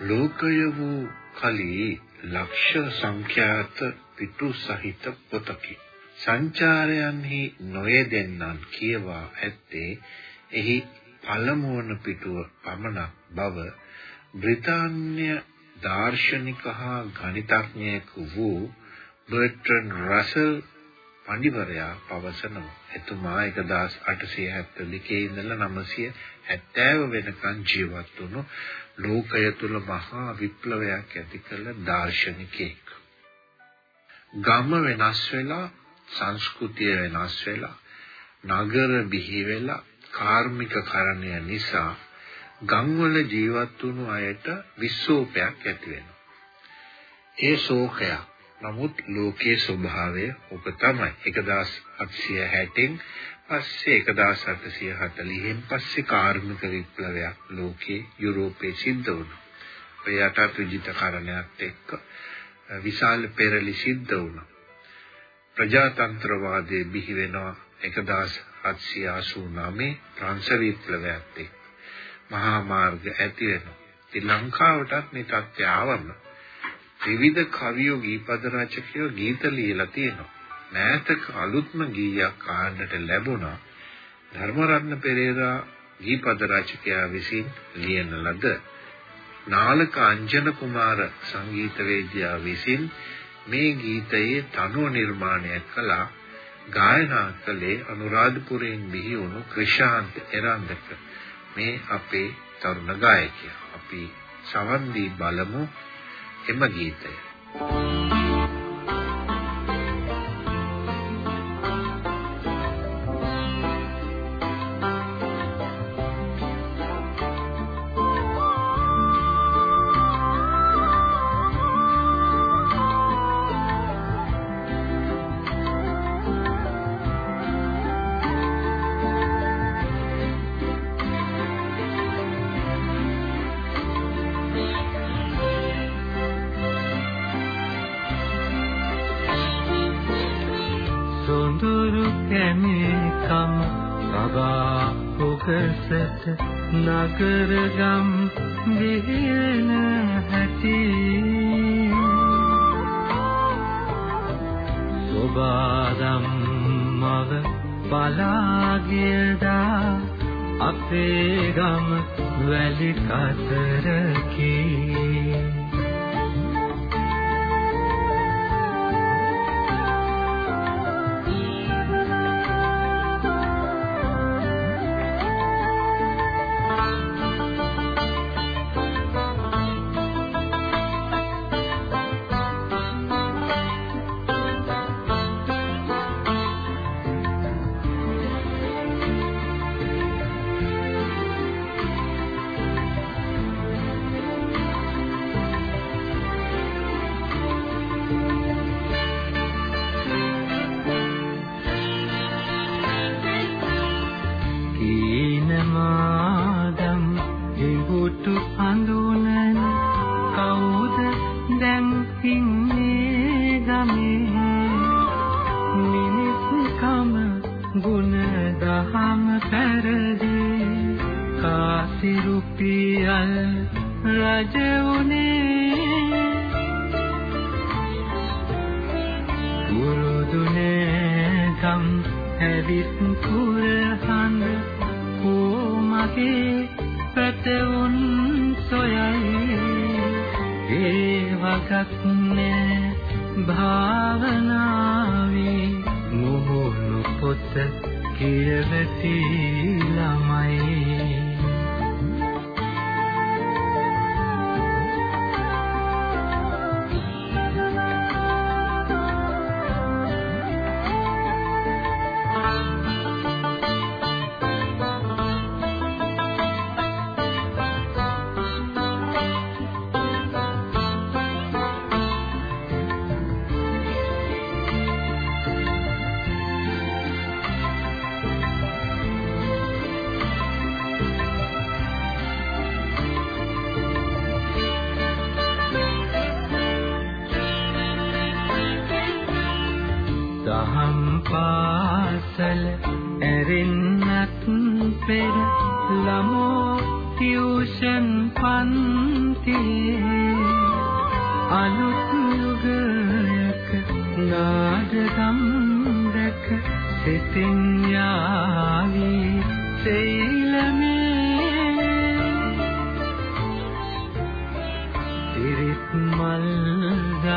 ලෝකය වූ කලී ලක්ෂ සංඛ්‍යාත පිටු සහිත පොතකි. සංචාරයන්හි නොයෙදෙන්නන් කියවා ඇත්තේ එහි පළමුවන පිටුව පමණක් බව බ්‍රිතාන්‍ය දාර්ශනික හා ගණිතඥයෙකු වූ බර්ට්‍රන් රසල් පඬිවරයා පවසනවා. එතුමා 1872 ඉඳලා 970 වෙනකන් ජීවත් වුණු ලෝකය තුල මහා විප්ලවයක් ඇති කළ දාර්ශනිකයෙක්. ගම වෙනස් වෙලා සංස්කෘතිය වෙනස් වෙලා නගර බිහි වෙලා කාර්මික කරණය නිසා ගම්වල ජීවත් වුණු අයට විශ්ෝපයක් ඇති වෙනවා. ඒ ශෝකයක් නමුත් ලෝකයේ ස්වභාවය ඔබ තමයි 1860න් පස්සේ 1840න් පස්සේ කාර්මික විප්ලවයක් ලෝකේ යුරෝපයේ සිද්ධ වුණා. ඔය යටත් විජිතකරණයත් එක්ක විශාල පෙරලි සිද්ධ වුණා. ප්‍රජාතන්ත්‍රවාදයේ බිහි වෙනවා 1789 ප්‍රංශ විප්ලවයත් එක්ක. මහා මාර්ග ඇති වෙනවා. ඉතින් ලංකාවටත් මේ තත්ත්වය ආවම විවිධ කවියෝ ගීපද රචකයෝ ගීත ලියලා තියෙනවා. මෑතක අලුත්ම ගීයක් අහන්නට ලැබුණා. ධර්මරත්න පෙරේරා ගීපද රචකයා විසින් ලියන ලද නාලක අංජන කුමාර සංගීතවේදියා විසින් මේ ගීතයේ තනුව නිර්මාණය කළා. ගායනා කළේ අනුරාධපුරයෙන් බිහි වුණු ක්‍රිෂාන්ත එරන්දක. මේ අපේ තරුණ ගායකයා. අපි සවන් දී බලමු එම ගීතය. සෝබාදම් මව බලාගියදා අපේ ගම වැලි කතරකී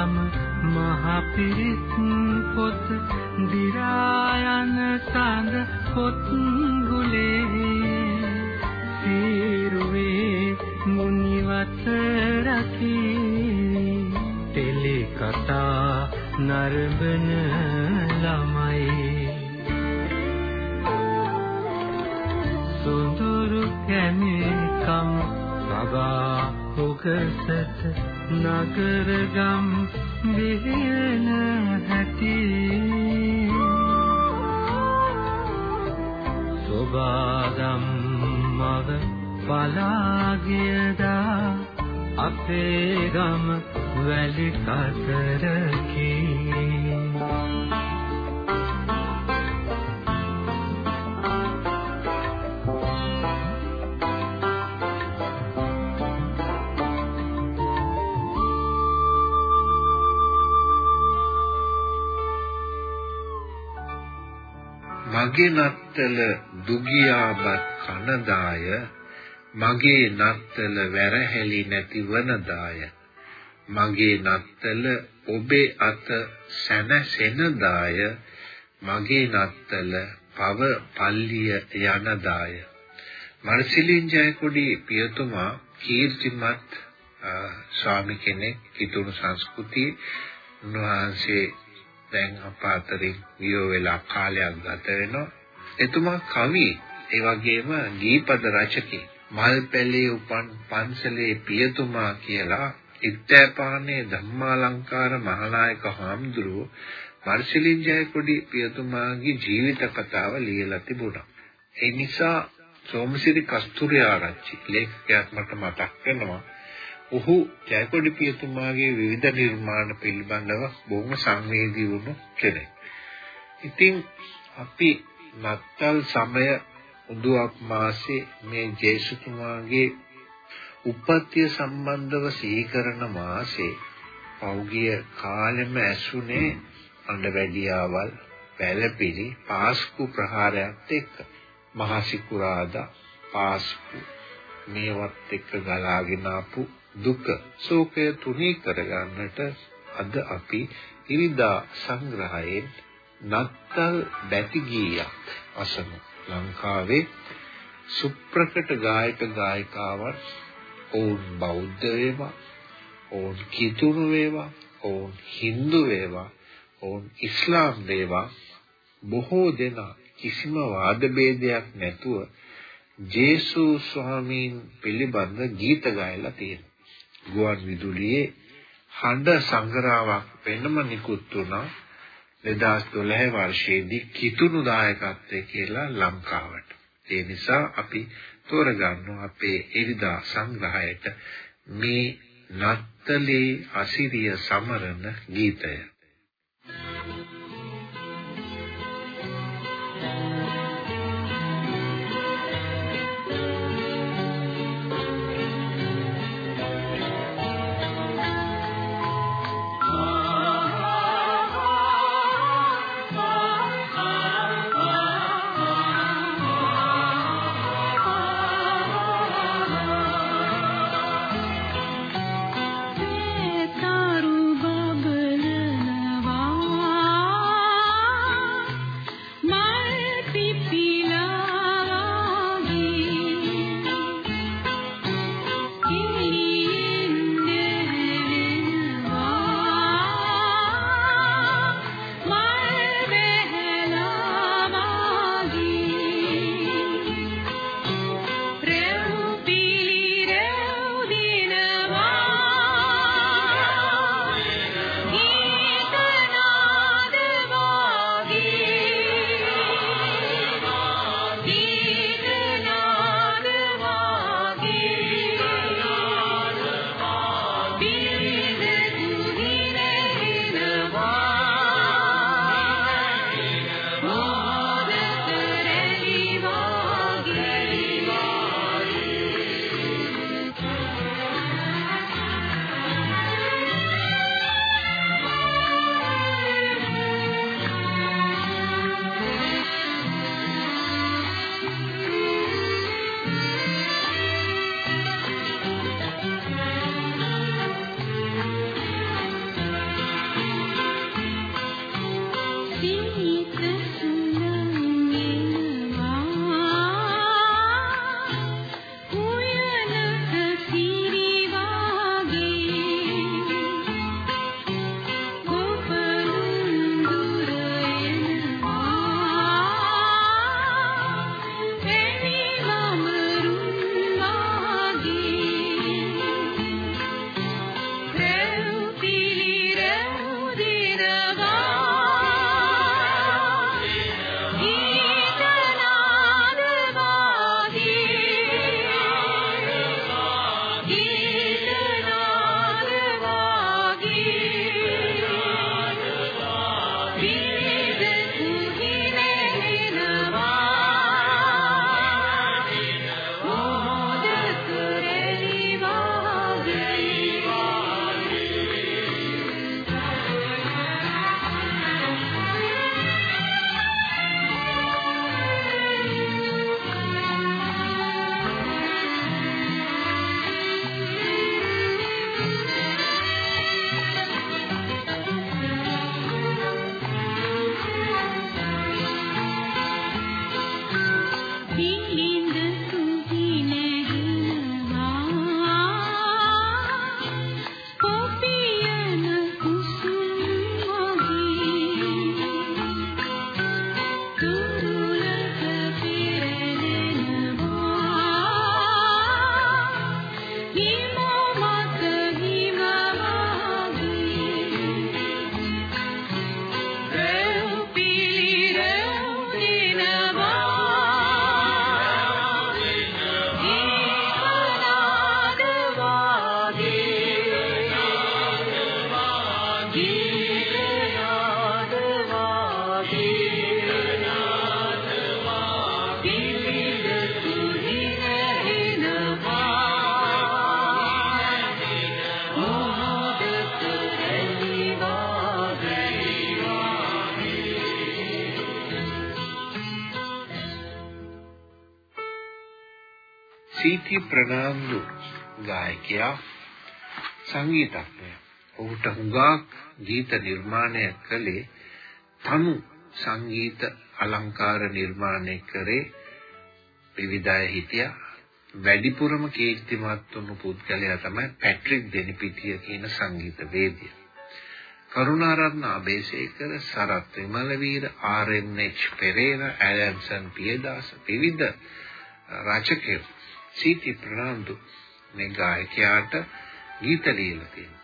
ගම මහ පිරිත් පොත් දිරා යන සඳ පොත් ගුලේ සීරුවේ මුනිවත රකී. ටෙලි කතා නරඹන ළමයි. සුඳුරු කැමිකම් සබා උගසත නගරගම් විහින හැටි. සෝබාගම් මව පලාගියදා අපේ ගම වැලි කතරකී මගේ නත්තල දුගියාබත් කනදාය මගේ නත්තල වැරහැලි නැති වනදාය. මගේ නත්තල ඔබේ අත සැනසෙනදාය මගේ නත්තල පව පල්ලිය යනදාය. මර්සිලින් ජයකොඩි පියතුමා කීර්තිමත් ස්වාමි කෙනෙක් කිතුණු සංස්කෘතියේ උන්වහන්සේ දැන් අප අතරින් වියෝ වෙලා කාලයක් ගත වෙනවා. එතුමා කවි ඒ වගේම ගීපද රචකී. මල් පැලේ උපන් පන්සලේ පියතුමා කියලා ඉත්තෑපානේ ධම්මාලංකාර මහානායක හාමුදුරුවෝ මර්සිලින් ජයකොඩි පියතුමාගේ ජීවිත කතාව ලියලා තිබුණා. ඒ නිසා සෝමසිරි කස්තුරිආරච්චි ලේඛකයාට මට මතක් වෙනවා ඔහු ජයකොඩි පියතුමාගේ විවිධ නිර්මාණ පිළිබඳව බොහොම සංවේදී වුණු කෙනෙක්. ඉතින් අපි නත්තල් සමය උදුවක් මාසේ මේ ජේසුතුමාගේ උපත්ය සම්බන්ධව සිහි කරන මාසේ පෞගිය කාලෙම ඇසුනේ අඬවැඩියාවල් පැලපිලි පාස්කු ප්‍රහාරයත් එක්ක මහා සිකුරාදා පාස්කු මේවත් එක්ක ගලාගෙන ආපු දුක ශෝකය තුනී කරගන්නට අද අපි ඉරිදා සංග්‍රහයෙන් නත්තල් බැති ගීයක් අසමු. ලංකාවේ සුප්‍රකට ගායක ගායිකාවන් ඔවුන් බෞද්ධ වේවා ඔවුන් කිතුණු වේවා ඔවුන් හින්දු වේවා ඔවුන් ඉස්ලාම් වේවා. බොහෝ දෙනා කිසිම වාද ભેදයක් නැතුව ජේසු ස්වාමීන් පිළිබඳ ගීත ගායලා තියෙනවා. ගුවන් විදුලියේ හඬ සංග්‍රහයක් වෙනම නිකුත් වුණා 2012 වර්ෂයේදී කිතුණු දායකත්වයේ කියලා ලංකාවට. ඒ නිසා අපි තෝරගන්නවා අපේ එරිදා සංග්‍රහයට මේ නත්තලේ අසිරිය සමරන ගීතය. සීති ප්‍රනාන්දු ගායකයා සංගීතඥයා. ඔහුට හුඟක් ගීත නිර්මාණය කළේ තනු සංගීත අලංකාර නිර්මාණය කරේ විවිධය හිටියා. වැඩිපුරම කීර්තිමත් වුණු පුද්ගලයා තමයි පැට්‍රික් දෙනිපිටිය කියන සංගීතවේදියා. කරුණාරත්න අබේසේකර සරත් විමලවීර ආර්.එන්.එච්. පෙරේරා ඇලන්සන් පියදාස විවිධ රචකයෝ සීති ප්‍රනාන්දු මේ ගායකයාට ගීත ලියලා තියෙනවා.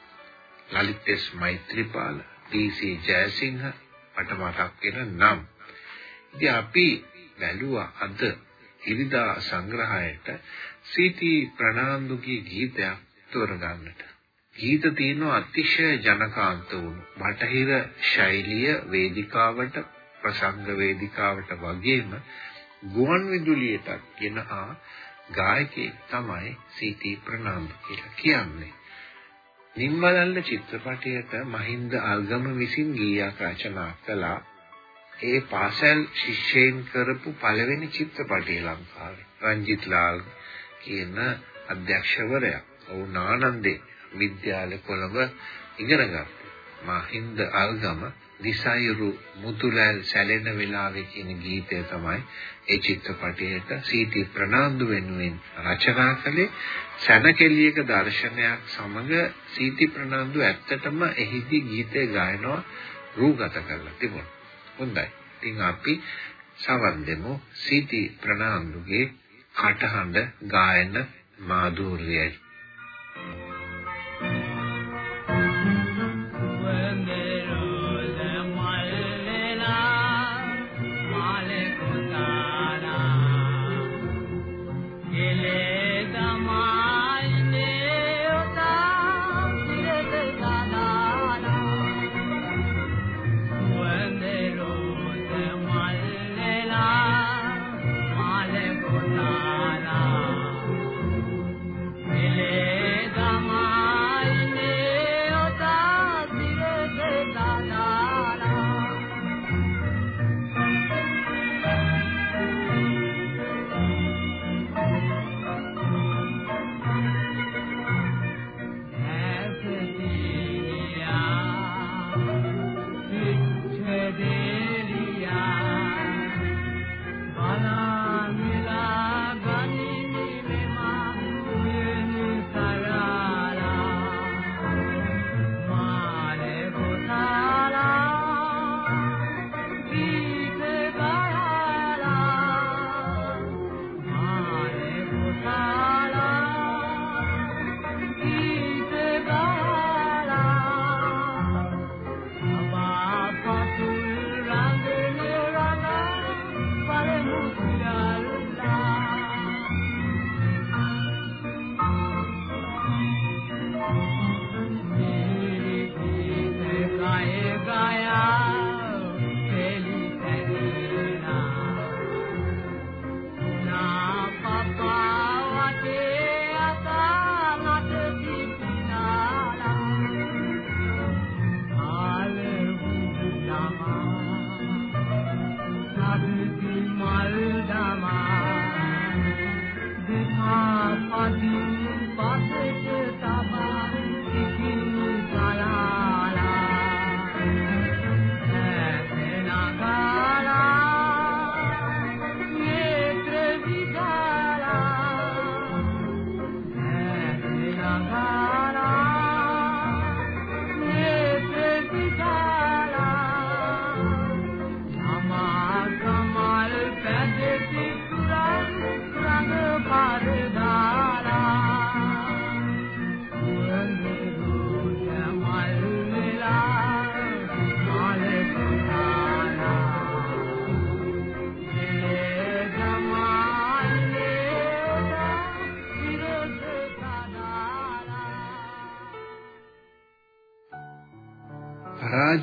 Lalith S Maithripala, T C. Jayasinghe මට මතක් වෙන නම්. ඉතින් අපි බැලුවා අද ඉරිදා සංග්‍රහයට සීති ප්‍රනාන්දුගේ ගීතයක් තෝරගන්නට. ගීත තියෙනවා අතිශය ජනකාන්ත වුණු බටහිර ශෛලිය වේදිකාවට ප්‍රසංග වේදිකාවට වගේම ගුවන් විදුලියට ගෙන ආ ගායකයෙක් තමයි සීති ප්‍රනාන්දු කියලා කියන්නේ. නිම්බලල්ල චිත්‍රපටයට මහින්ද අල්ගම විසින් ගීයක් රචනා කළා. ඒ පාසල් ශිෂ්‍යයන් කරපු පළවෙනි චිත්‍රපටය ලංකාවේ. රංජිත් ලාල් කියන අධ්‍යක්ෂවරයා. ඔවුන් ආනන්දේ විද්‍යාල කොළඹ ඉගෙන ගත්තා. මහින්ද අල්ගම දිසයිරු මුතුලල් සැලෙන වෙලාවේ කියන ගීතය තමයි ඒ චිත්‍රපටයට සීටි ප්‍රනාන්දු වෙනුවෙන් රචනා කළේ සනකෙලියක දර්ශනයක් සමග සීටි ප්‍රනාන්දු ඇත්තටම එහිදී ගීතය ගායනවා රූගත කරලා තිබුණා. හොඳයි. ඉතින් අපි සවන් දෙමු සීටි ප්‍රනාන්දුගේ කටහඬ ගායන මාධුර්යයි.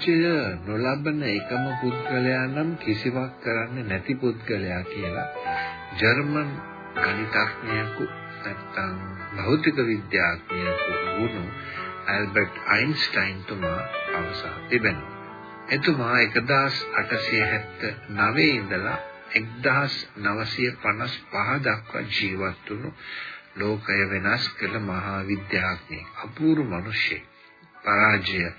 පරාජය නොලබන එකම පුද්ගලයා නම් කිසිවක් කරන්නේ නැති පුද්ගලයා කියලා ජර්මන් ගණිතඥයෙකු නැත්නම් භෞතික විද්‍යාඥයෙකු වුණු ඇල්බර්ට් අයින්ස්ටයින් තුමා අවසා තිබෙනවා. එතුමා 1879 ඉඳලා 1955 දක්වා ජීවත් වුණු ලෝකය වෙනස් කළ මහා විද්‍යාඥයෙක් අපූර්ව මිනිසෙක්. පරාජය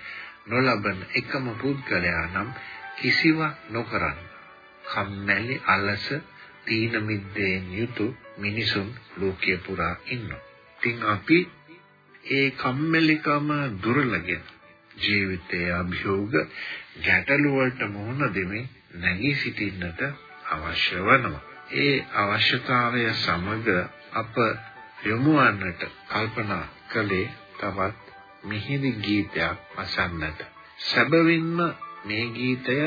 නොලබන එකම පුද්ගලයා නම් කිසිවක් නොකරන කම්මැලි අලස තීන මිද්දෙන් යුතු මිනිසුන් ලෝකයේ පුරා ඉන්නවා. ඉතින් අපි ඒ කම්මැලිකම දුරලගෙන ජීවිතයේ අභියෝග ගැටලු වලට මුහුණ දෙමින් නැගී සිටින්නට අවශ්‍ය වෙනවා. ඒ අවශ්‍යතාවය සමග අප යොමු වන්නට කල්පනා කළේ තවත් මිහිරි ගීතයක් අසන්නට. සැබවින්ම මේ ගීතය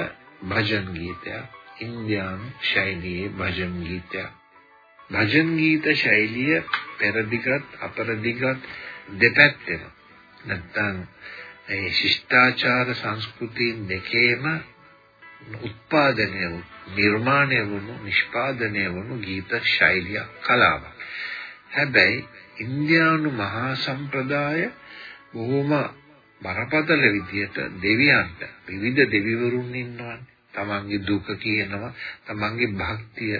භජන් ගීතයක්. ඉන්දියානු ශෛලියේ භජන් ගීතයක්. භජන් ගීත ශෛලිය පෙරදිගත් අපරදිගත් දෙපැත්තෙම නැත්තම් ඒ ශිෂ්ටාචාර සංස්කෘතීන් දෙකේම උත්පාදනය වූ නිර්මාණය වුණු නිෂ්පාදනය වුණු ගීත ශෛලිය කලාවක්. හැබැයි ඉන්දියානු මහා සම්ප්‍රදාය බොහොම බරපතල විදියට දෙවියන්ට විවිධ දෙවිවරුන් ඉන්නවනේ. තමන්ගේ දුක කියනවා, තමන්ගේ භක්තිය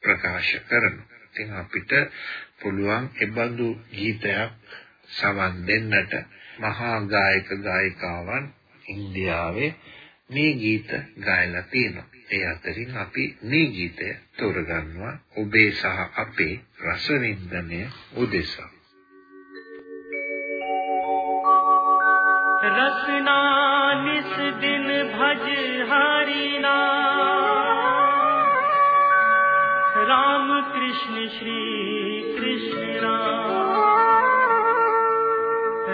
ප්‍රකාශ කරනවා. ඉතින් අපිට පුළුවන් එබඳු ගීතයක් සවන් දෙන්නට මහා ගායක ගායිකාවන් ඉන්දියාවේ මේ ගීත ගායලා තියෙනවා. ඒ අතරින් අපි මේ ගීතය තෝරගන්නවා ඔබේ සහ අපේ රසවින්දනය උදෙසා. रसना निस दिन भज हरिना। राम कृष्ण श्री कृष्ण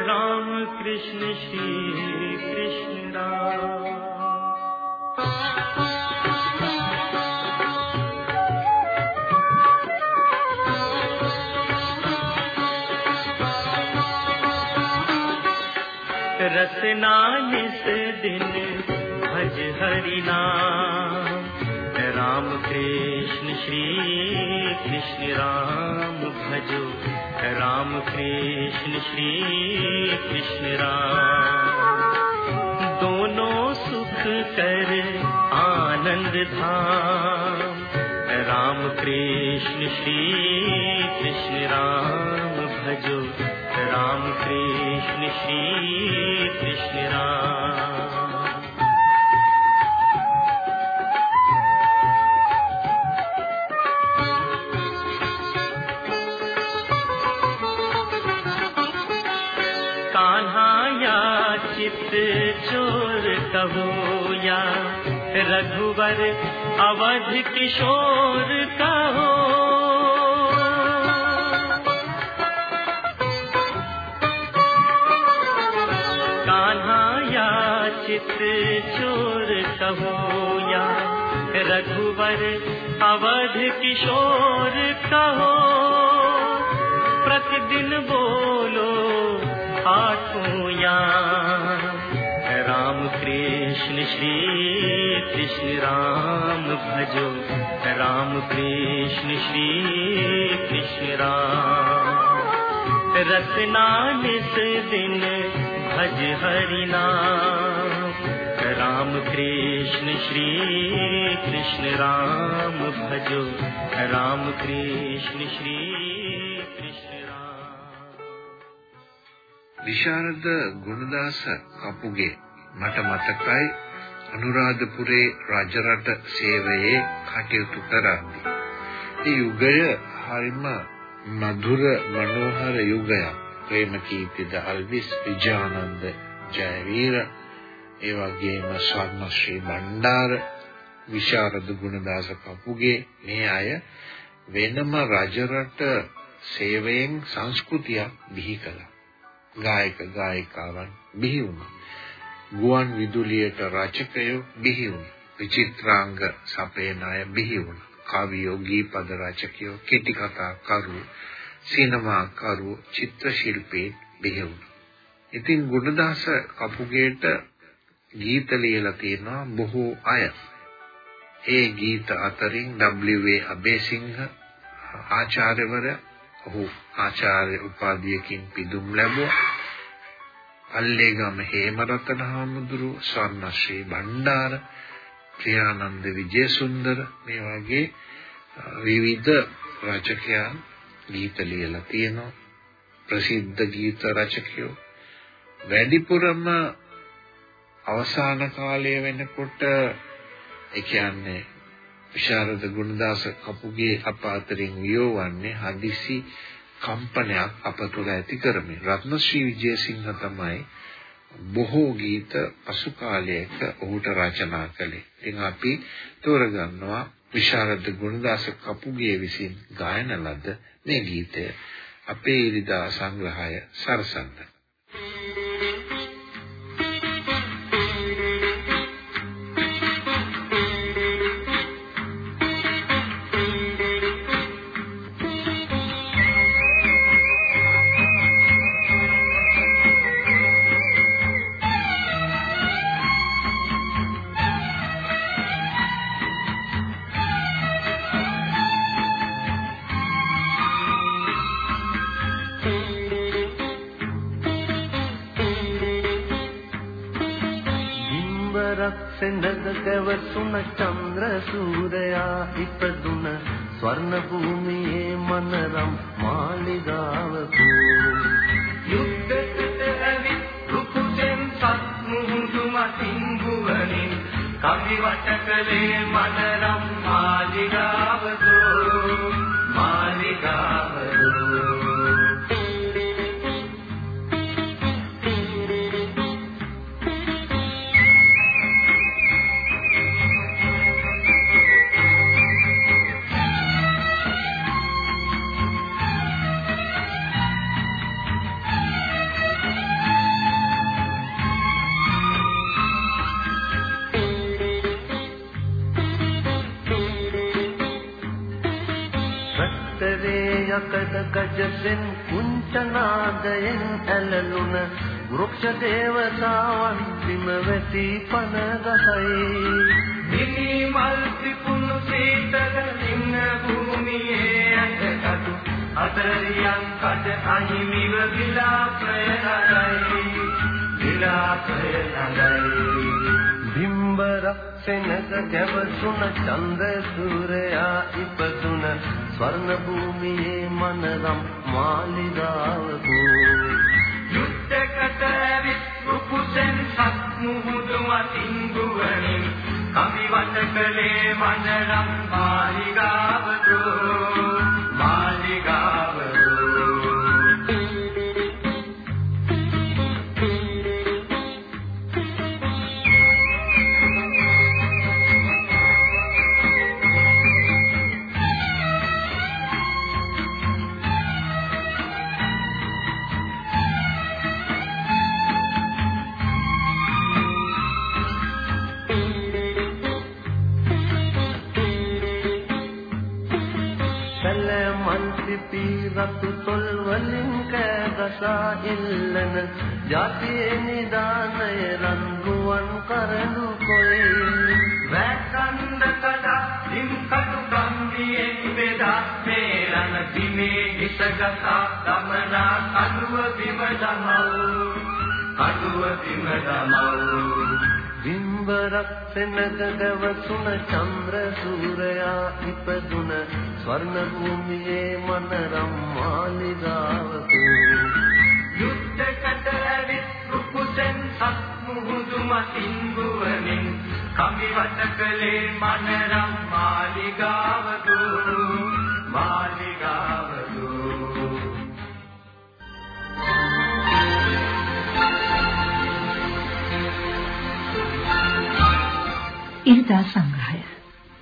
राम कृष्ण श्री कृष्ण राम रसना निस दिन। भज हरि नाम। राम कृष्ण, श्री कृष्ण राम भजो। राम कृष्ण, श्री कृष्ण राम। दोनों सुख कर आनंद धाम। राम कृष्ण, श्री कृष्ण राम भजो। राम कृष्ण श्री कृष्ण राम। कान्हा या चित चोर कहो रघुवर अवध किशोर कहो रघुवर अवध किशोर कहो, प्रतिदिन बोलो आठों या राम कृष्ण श्री कृष्ण राम भजो। राम कृष्ण श्री कृष्ण राम। रसना निस दिन भज हरि नाम। राम कृष्ण श्री कृष्ण राम भजो। राम कृष्ण श्री कृष्ण राम। විශාරද ගුණදාස කපුගේ මට මතකයි අනුරාධපුරේ රජරට සේවයේ කටයුතු කරද්දී. ඒ යුගය හරිම මధుර මනෝහර යුගයක්. ප්‍රේම කීර්තිද අල්විස් විජානන්ද ජයවීර ඒ වගේම ස්වර්ණශ්‍රී බණ්ඩාර විශාරද ගුණදාස කපුගේ මේ අය වෙනම රජරට සේවයෙන් සංස්කෘතියක් බිහි කළා. ගායක ගායිකාවන් බිහි වුණා. ගුවන් විදුලියට රචකයෝ බිහි වුණා. විචිත්‍රාංග සපයන අය බිහි වුණා. කවියෝ ගීපද රචකයෝ කෙටි කතා කරු සිනමා කරු චිත්‍ර ශිල්පී බිහි වුණා. ඉතින් ගුණදාස කපුගේට ගීත ලියලා තියෙනවා බොහෝ අය. ඒ ගීත අතරින් W.A. අබේසිංහ ආචාර්යවරයා ඔහු ආචාර්ය උපාධියකින් පිදුම් ලැබුවා. අල්ලේගම හේමරතන හාමුදුරුව, ස්වර්ණශ්‍රී බණ්ඩාර, ප්‍රියානන්ද විජේසුන්දර මේ වගේ විවිධ රචකයන් ගීත ලියලා තියෙනවා. ප්‍රසිද්ධ ගීත රචකයෝ වැඩිපුරම අවසාන කාලය වෙනකොට ඒ කියන්නේ විශාරද ගුණදාස කපුගේ අප අතරින් වියෝවන්නේ හදිසි කම්පනයක් අප තුළ ඇති කරමින් රත්නශ්‍රී විජේසිංහ තමයි බොහෝ ගීත පසු කාලයක ඔහුට රචනා කළේ. ඉතින් අපි තෝරගන්නවා විශාරද ගුණදාස කපුගේ විසින් ගායන ලද මේ ගීතය අපේ ඉරිදා සංග්‍රහය සරසන්න. සෙනගකවසුන චන්ද්‍ර සූරයා ඉපදුන ස්වර්ණ භූමියේ මනරම් මාලිගාවකෝ යුද්ධකට ඇවිත් රුකුසෙන් සත් මුහුදු මතින් ගුවනින් කවි වටකලේ මනරම් මාලිගාවකෝ මාලිගාවකෝ යකඩ ගජසෙන් කුංචනාදයෙන් ඇලලුන වෘක්ෂ දේවතාවන් බිම වැටි පන ගසයි. දිවි මල් පිපුණු සීතල නින්න භූමියේ අටකටු අතරියන් කඩ අහිමිව විලාපය නගයි. විලාපය නගයි. බිම්බරක් සෙනග ගැවසුන චන්ද සූරයා ඉපදුන ස්වර්ණ භූමියේ මනරම් මාලිගාවකෝ. යුද්ධකට විසුකුසෙන් සත් මුහුදු මතින් ගුවනින් කවි වට කලේ මනරම් මාලිගාවකෝ. මාලිගාවකෝ වලින් කෑගසා ඉල්ලන ජාතියේ නිදානය රන්රුවන් කරඬු කොයි. වැකන්ද කඩා දිම් කටු ගම්බියෙන් බෙදා මේලන දිමේ හිසගසා දමනා කඩුව බිම දමව් කඩුව බිම දමව් බිම්බරක් සෙනග දවසුන චන්ද්‍ර සූරයා ඉපදුන ස්වර්ණ භූමියේ මනරම් මාලිගාවකෝ. යුද්ධකට ඇවිත් රුකුසෙන් සත් මුහුදු මතින් ගුවමින් කම්බි වට කලේ මනරම් මාලිගාවකෝ. මාලිගාවකෝ. ඉරිදා සංග්‍රහය